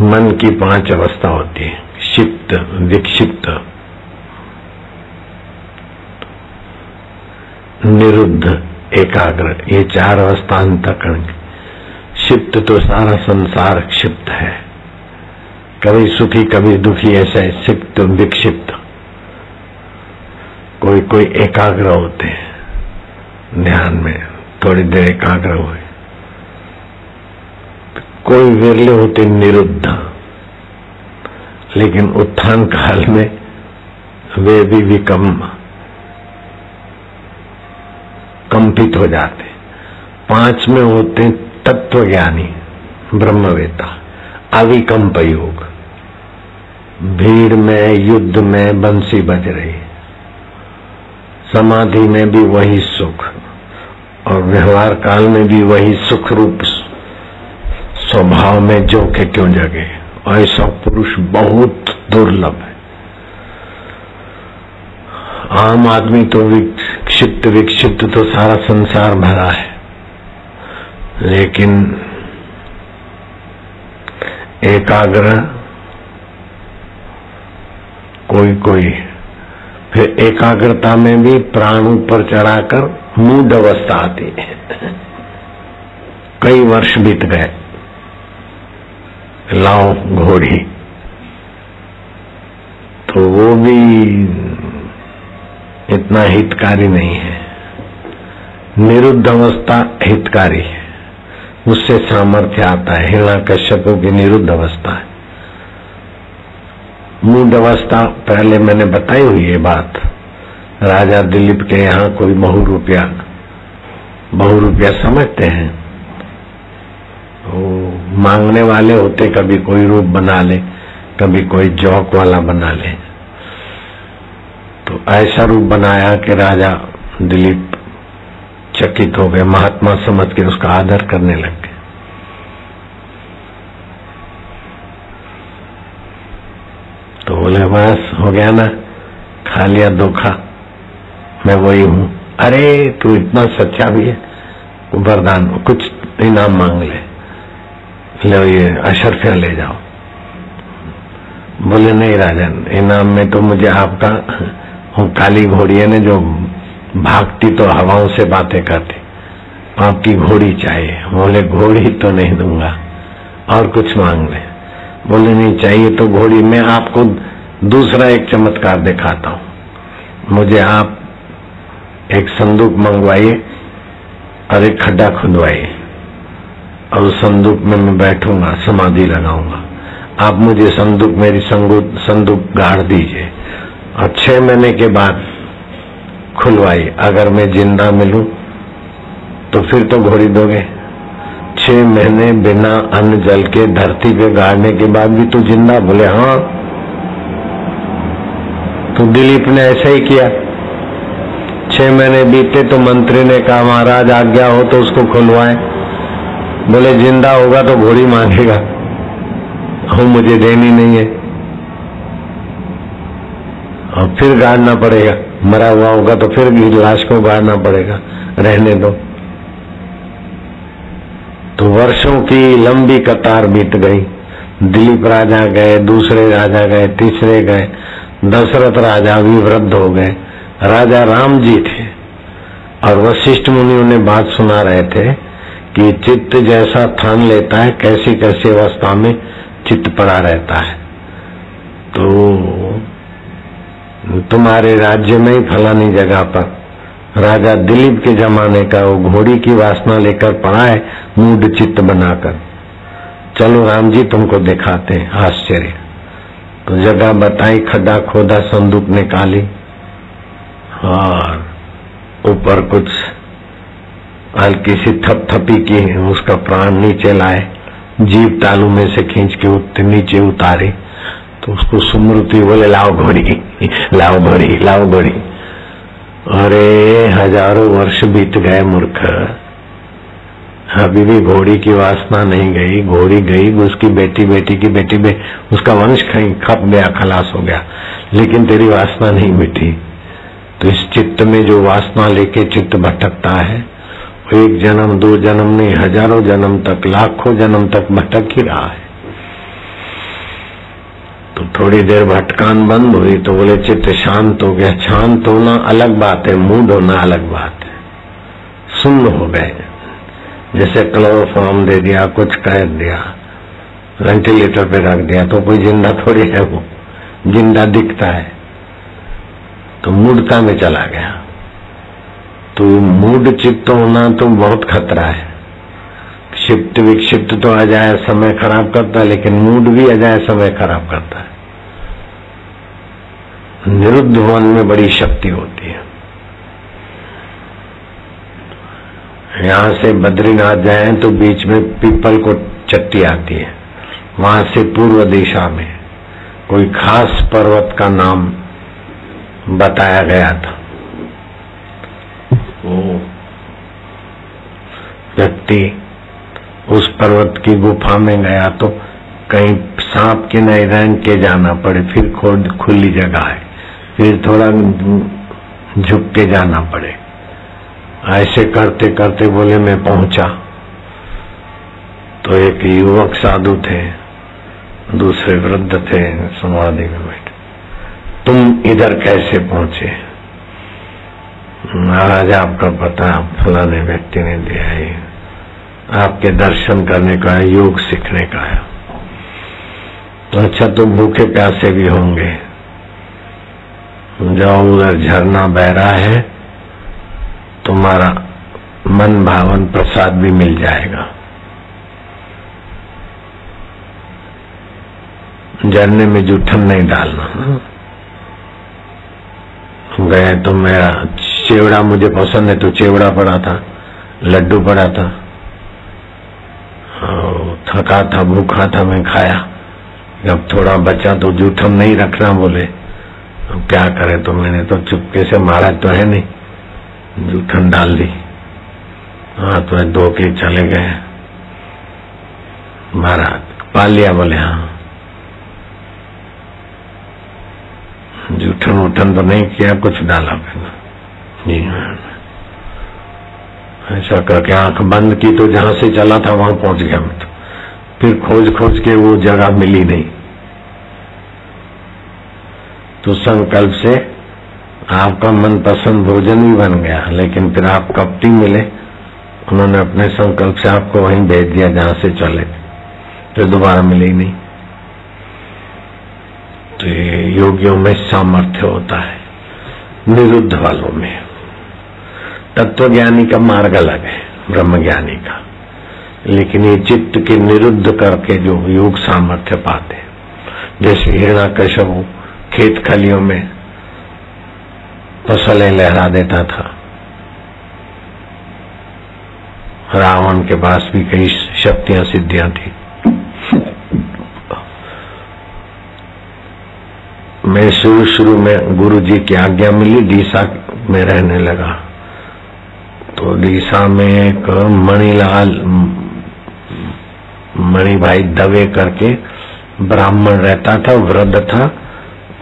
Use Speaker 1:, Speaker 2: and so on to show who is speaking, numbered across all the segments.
Speaker 1: मन की पाँच अवस्था होती है, क्षिप्त, विक्षिप्त, निरुद्ध, एकाग्र, ये चार अवस्था अंतकरण। क्षिप्त तो सारा संसार क्षिप्त है। कभी सुखी, कभी दुखी, ऐसे क्षिप्त, विक्षिप्त। कोई कोई एकाग्र होते हैं, ध्यान में, थोड़ी देर एकाग्र हुए। कोई विरले होते निरुद्ध। लेकिन उत्थान काल में वे भी विकम कंपित हो जाते। पाँच में होते तत्व ज्ञानी ब्रह्मवेता अविकम्प योग। भीड़ में, युद्ध में बंसी बज रही। समाधि में भी वही सुख, और व्यवहार काल में भी वही सुख रूप स्वभाव में जो के क्यों जगे? ऐसा पुरुष बहुत दुर्लभ है। आम आदमी तो विक्षिप्त विक्षिप्त तो सारा संसार भरा है। लेकिन एकाग्र कोई कोई फिर एकाग्रता में भी प्राण ऊपर चढ़ाकर मूड अवस्था आती है। कई वर्ष बीत गए। लाओ घोड़ी। तो वो भी इतना हितकारी नहीं है। निरुद्ध अवस्था हितकारी है। उससे सामर्थ्य आता है हिरणा कश्यपों की निरुद्ध अवस्था है। मूड अवस्था पहले मैंने बताई हुई ये बात। राजा दिलीप के यहाँ कोई बहु रुपया बहु रुपया समझते हैं। मांगने वाले होते कभी कोई रूप बना ले, कभी कोई जौक वाला बना ले। तो ऐसा रूप बनाया कि राजा दिलीप चकित हो गए, महात्मा समझ के उसका आदर करने लग गए। तो बोले, बस, हो गया ना, खा लिया धोखा, मैं वही हूँ। अरे, तू इतना सच्चा भी है वरदान, कुछ इनाम मांग ले। लो ये अशरफिया ले जाओ। बोले, नहीं राजन, इनाम में तो मुझे आपका काली घोड़ी ने जो भागती तो हवाओं से बातें करती। आपकी घोड़ी चाहिए। बोले, घोड़ी तो नहीं दूँगा, और कुछ मांग ले। बोले, नहीं चाहिए तो घोड़ी, मैं आपको दूसरा एक चमत्कार दिखाता हूँ। मुझे आप एक संदूक मंगवाइए और एक खड्डा खुदवाइए। और संदूक में मैं बैठूँगा, समाधि लगाऊँगा। आप मुझे संदूक, मेरी संदूक गाड़ दीजिए। और छह महीने के बाद खुलवाई अगर मैं ज़िंदा मिलूं तो फिर तो घोड़ी दोगे। छह महीने बिना अन्न जल के धरती पे गाड़ने के बाद भी तू ज़िंदा? बोले हाँ। तो दिलीप ने ऐसा ही किया। छह महीने बीते तो मंत्री ने कहा, महाराज, आज्ञा हो तो उसको खुलवाए। बोले, ज़िंदा होगा तो घोड़ी मांगेगा हूँ मुझे देनी नहीं है। और फिर गाड़ना पड़ेगा। मरा हुआ होगा तो फिर भी लाश को गाड़ना पड़ेगा। रहने दो। तो वर्षों की लंबी कतार बीत गई। दिलीप राजा गए, दूसरे राजा गए, तीसरे गए। दशरथ राजा भी वृद्ध हो गए। राजा राम जी थे। और वशिष्ठ मुनि उन्हें बात सुना रहे थे। कि चित्त जैसा थान लेता है, कैसी कैसी अवस्था में चित्त पड़ा रहता है। तो तुम्हारे राज्य में ही फलानी जगह पर राजा दिलीप के जमाने का वो घोड़ी की वासना लेकर पड़ा है, मूड चित्त बनाकर। चलो राम जी, तुमको दिखाते हैं, आश्चर्य। तो जगह बताई, खड्डा खोदा, संदूक निकाली। और ऊपर कुछ हल्की सी थपथपी की उसका प्राण नीचे लाए जीप तालू में से खींच के नीचे उतारे तो उसको सुमृति बोले, लाओ घोड़ी लाओ घोड़ी लाओ घोड़ी। अरे, हज़ारों वर्ष बीत गए मूर्ख। अभी भी घोड़ी की वासना नहीं गई, घोड़ी गई, उसकी बेटी बेटी की बेटी बे, उसका वंश कहीं खप गया, खलास हो गया, लेकिन तेरी वासना नहीं मिटी। तो इस चित्त में जो वासना लेके चित्त भटकता है एक जन्म, दो जन्म नहीं, हज़ारों जन्म तक, लाखों जन्म तक भटक ही रहा है। तो थोड़ी देर भटकान बंद हुई तो बोले, चित्त शांत हो गया, शांत होना अलग बात है, मूड होना अलग बात है। सुन्न हो गए। जैसे क्लोरोफॉर्म दे दिया, कुछ कह दिया वेंटिलेटर पे रख दिया तो कोई ज़िंदा थोड़ी है वो, ज़िंदा दिखता है। तो मूर्ता में चला गया? तो मूड चित्त होना तो बहुत खतरा है। क्षिप्त विक्षिप्त तो अजाय समय खराब करता है, लेकिन मूड भी अजाय समय खराब करता है। निरुद्ध वन में बड़ी शक्ति होती है। यहाँ से बद्रीनाथ जाए तो बीच में पीपल को चट्टी आती है। वहाँ से पूर्व दिशा में कोई खास पर्वत का नाम बताया गया था वो व्यक्ति उस पर्वत की गुफा में गया तो कहीं सांप के नहीं रंग के जाना पड़े, फिर खोद, खुली जगह है। फिर थोड़ा झुक के जाना पड़े। ऐसे करते करते बोले, मैं पहुँचा। तो एक युवक साधु थे, दूसरे वृद्ध थे, समाधि में बैठे। तुम इधर कैसे पहुँचे? महाराज आपका पता आप फलाने व्यक्ति ने दिया है। आपके दर्शन करने का है, योग सीखने का है। तो अच्छा तो भूखे प्यासे भी होंगे। जाओ, उधर झरना बह रहा है, तुम्हारा मन भावन प्रसाद भी मिल जाएगा। झरने में जूठन नहीं डालना। गए तो मेरा चेवड़ा मुझे पसंद है तो चेवड़ा पड़ा था, लड्डू पड़ा था। थका था, भूखा था, मैं खाया। जब थोड़ा बचा तो जूठम नहीं रखना बोले। अब क्या करे तो मैंने तो चुपके से मारा तो है नहीं। जूठन डाल दी। हाँ तो दो के चले गए। मारा पा लिया बोले हाँ। जूठन उठन तो नहीं किया, कुछ डाला फिर हाँ ऐसा करके आँख बंद की तो जहाँ से चला था वहाँ पहुँच गया मैं तो। फिर खोज खोज के वो जगह मिली नहीं। तो संकल्प से आपका मनपसंद भोजन भी बन गया, लेकिन फिर आप कपटी मिले? उन्होंने अपने संकल्प से आपको वहीं भेज दिया जहाँ से चले। फिर दोबारा मिले ही नहीं। तो योगियों में सामर्थ्य होता है। निरुद्ध वालों में। तत्व ज्ञानी का मार्ग अलग है ब्रह्म ज्ञानी का। लेकिन ये चित्त के निरुद्ध करके जो योग सामर्थ्य पाते जैसे हिरणा कश्यप खेत खलियों में फ़सलें लहरा देता था। रावण के पास भी कई शक्तियाँ, सिद्धियाँ थी मैं शुरू शुरू में गुरु जी की आज्ञा मिली डीसा में रहने लगा। तो डीसा में एक मणिलाल मणि भाई दवे करके ब्राह्मण रहता था, वृद्ध था।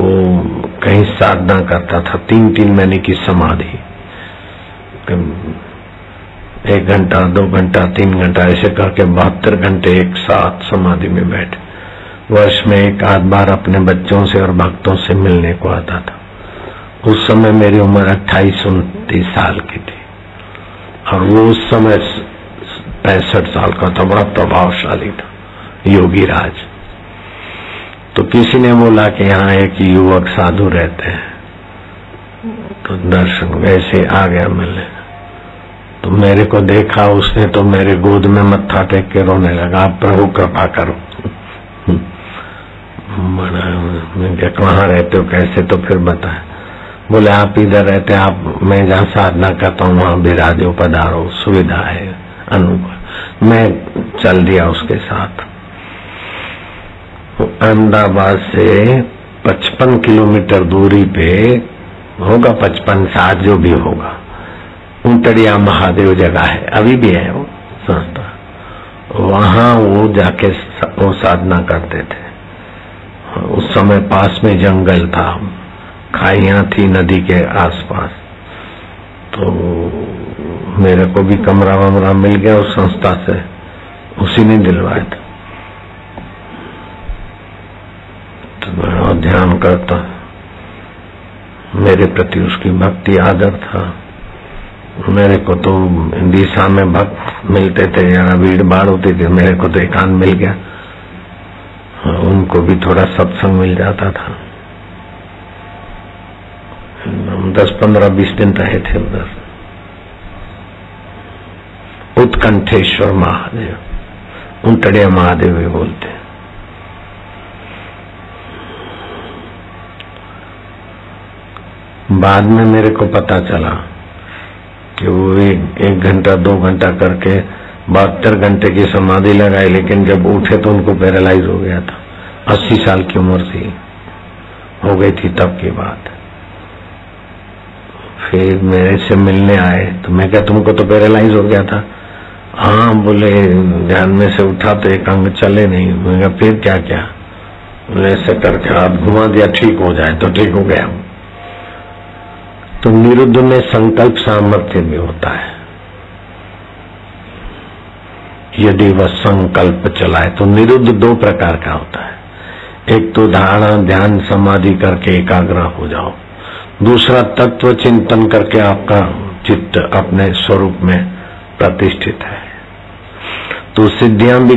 Speaker 1: वो कहीं साधना करता था। तीन तीन महीने की समाधि। एक घंटा, दो घंटा, तीन घंटा, ऐसे करके बहत्तर घंटे एक साथ समाधि में बैठे। वर्ष में एक आध बार अपने बच्चों से और भक्तों से मिलने को आता था। उस समय मेरी उम्र अट्ठाईस उनतीस साल की थी। और वो उस समय पैंसठ साल का था, बड़ा प्रभावशाली था, योगी राज। तो किसी ने बोला कि यहाँ एक युवक साधु रहते हैं। तो दर्शन वैसे आ गया मिलने। तो मेरे को देखा, उसने तो मेरे गोद में मत्था टेक के रोने लगा, आप प्रभु, कृपा करो। मैं कहाँ रहते हो, कैसे तो फिर बताए। बोले, आप इधर रहते आप, मैं जहाँ साधना करता हूँ, वहाँ विराजो पधारो, सुविधा है अनुकूल मैं चल दिया उसके साथ। अहमदाबाद से 55 किलोमीटर दूरी पे होगा पचपन सात जो भी होगा। उतड़िया महादेव जगह है, अभी भी है वो, संस्था। वहाँ वो जाके वो साधना करते थे। उस समय पास में जंगल था। खाइया थी नदी के आसपास। तो मेरे को भी कमरा वमरा मिल गया उस संस्था से। उसी ने दिलवाया था। तो ध्यान करता। मेरे प्रति उसकी भक्ति, आदर था। मेरे को तो दिशा में भक्त मिलते थे, या भीड़ भाड़ होती थी, मेरे को तो एकांत मिल गया। उनको भी थोड़ा सत्संग मिल जाता था। हम दस पंद्रह बीस दिन रहे थे उधर। उत्कंठेश्वर महादेव उंटड़िया महादेव भी बोलते बाद में मेरे को पता चला कि वो एक, एक घंटा दो घंटा करके बहत्तर घंटे की समाधि लगाई लेकिन जब उठे तो उनको पैरालाइज हो गया था। अस्सी साल की उम्र थी। हो गई थी तब की बात। फिर मेरे से मिलने आए तो मैं क्या तुमको तो पैरालाइज हो गया था? हाँ बोले, ध्यान में से उठा तो एक अंग चले नहीं। मैं फिर क्या क्या? बोले, ऐसे करके हाथ घुमा दिया, ठीक हो जाए तो ठीक हो गया। तो निरुद्ध में संकल्प सामर्थ्य भी होता है। यदि वह संकल्प चलाए तो निरुद्ध दो प्रकार का होता है। एक तो धारणा, ध्यान, समाधि करके एकाग्र हो जाओ। दूसरा तत्व चिंतन करके आपका चित्त अपने स्वरूप में प्रतिष्ठित है। तो सिद्धियाँ भी